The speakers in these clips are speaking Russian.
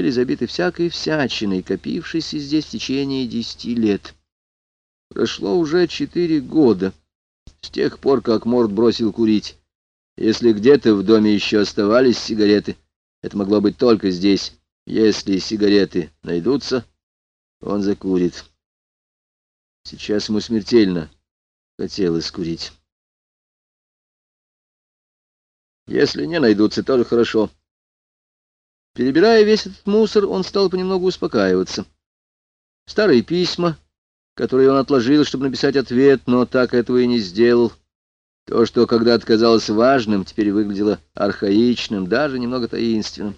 были забиты всякой всячиной, копившейся здесь в течение десяти лет. Прошло уже четыре года с тех пор, как Морд бросил курить. Если где-то в доме еще оставались сигареты, это могло быть только здесь. Если сигареты найдутся, он закурит. Сейчас ему смертельно хотелось курить. Если не найдутся, тоже хорошо. Перебирая весь этот мусор, он стал понемногу успокаиваться. Старые письма, которые он отложил, чтобы написать ответ, но так этого и не сделал. То, что когда-то казалось важным, теперь выглядело архаичным, даже немного таинственным.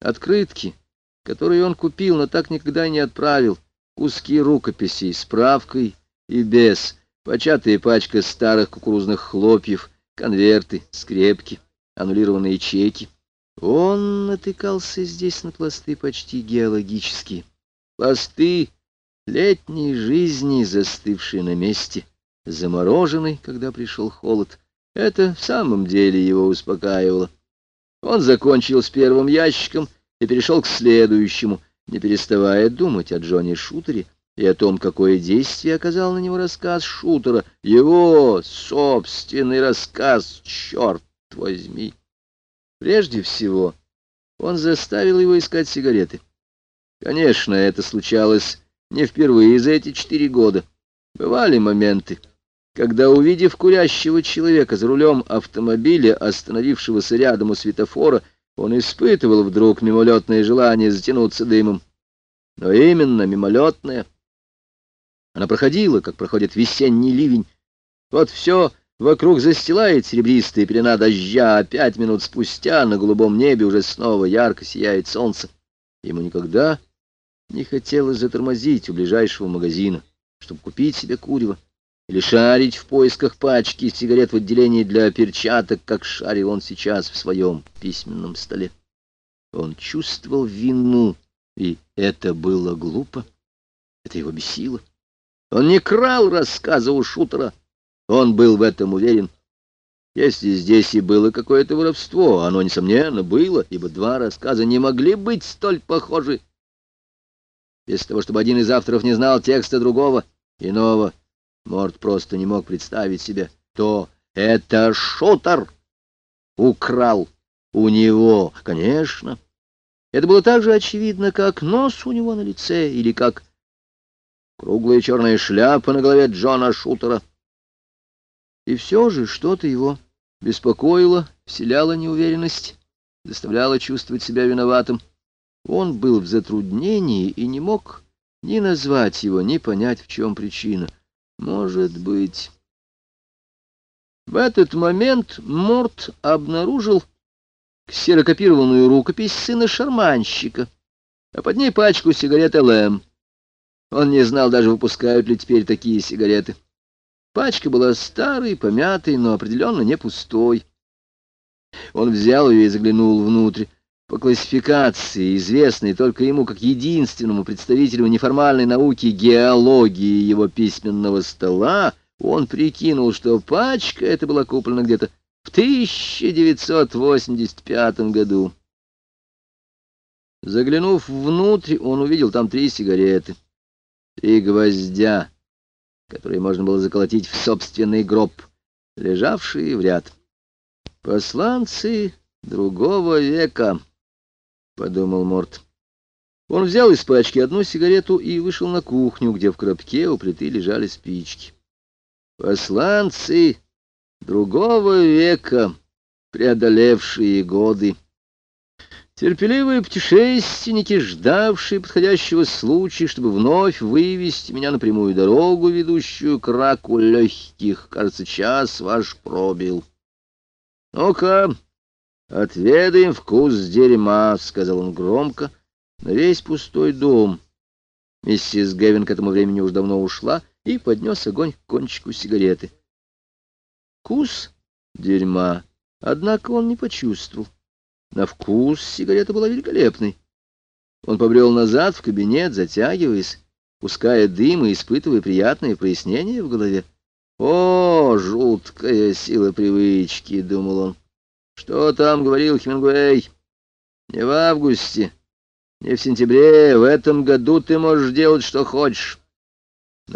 Открытки, которые он купил, но так никогда не отправил, куски рукописей, справкой и без, початая пачка старых кукурузных хлопьев, конверты, скрепки аннулированные чеки. Он натыкался здесь на пласты почти геологические. Пласты летней жизни, застывшие на месте, замороженной, когда пришел холод. Это в самом деле его успокаивало. Он закончил с первым ящиком и перешел к следующему, не переставая думать о Джоне Шутере и о том, какое действие оказал на него рассказ Шутера. Его собственный рассказ, черт возьми. Прежде всего, он заставил его искать сигареты. Конечно, это случалось не впервые за эти четыре года. Бывали моменты, когда, увидев курящего человека за рулем автомобиля, остановившегося рядом у светофора, он испытывал вдруг мимолетное желание затянуться дымом. Но именно мимолетное. Она проходила, как проходит весенний ливень. Вот все Вокруг застилает серебристая пелена дождя, а пять минут спустя на голубом небе уже снова ярко сияет солнце. Ему никогда не хотелось затормозить у ближайшего магазина, чтобы купить себе курево или шарить в поисках пачки сигарет в отделении для перчаток, как шарил он сейчас в своем письменном столе. Он чувствовал вину, и это было глупо. Это его бесило. Он не крал рассказа у шутера, он был в этом уверен. Если здесь и было какое-то воровство, оно, несомненно, было, ибо два рассказа не могли быть столь похожи. Без того, чтобы один из авторов не знал текста другого, иного, Морд просто не мог представить себе, то это шутер украл у него, конечно. Это было так же очевидно, как нос у него на лице или как круглая черная шляпа на голове Джона Шутера. И все же что-то его беспокоило, вселяло неуверенность, заставляло чувствовать себя виноватым. Он был в затруднении и не мог ни назвать его, ни понять, в чем причина. Может быть... В этот момент Морт обнаружил ксерокопированную рукопись сына шарманщика, а под ней пачку сигарет ЛМ. Он не знал даже, выпускают ли теперь такие сигареты. Пачка была старой, помятой, но определенно не пустой. Он взял ее и заглянул внутрь. По классификации, известной только ему как единственному представителю неформальной науки геологии его письменного стола, он прикинул, что пачка эта была куплена где-то в 1985 году. Заглянув внутрь, он увидел там три сигареты, три гвоздя, которые можно было заколотить в собственный гроб, лежавшие в ряд. «Посланцы другого века», — подумал Морт. Он взял из пачки одну сигарету и вышел на кухню, где в коробке у плиты лежали спички. «Посланцы другого века, преодолевшие годы». Терпеливые путешественники, ждавшие подходящего случая, чтобы вновь вывести меня на прямую дорогу, ведущую к раку легких, кажется, час ваш пробил. — Ну-ка, отведаем вкус дерьма, — сказал он громко, на весь пустой дом. Миссис Гевин к этому времени уж давно ушла и поднес огонь к кончику сигареты. Вкус дерьма, однако, он не почувствовал. На вкус сигарета была великолепной. Он побрел назад в кабинет, затягиваясь, пуская дым и испытывая приятное прояснение в голове. «О, жуткая сила привычки!» — думал он. «Что там говорил Хемингуэй? Не в августе, Не в сентябре, в этом году ты можешь делать, что хочешь.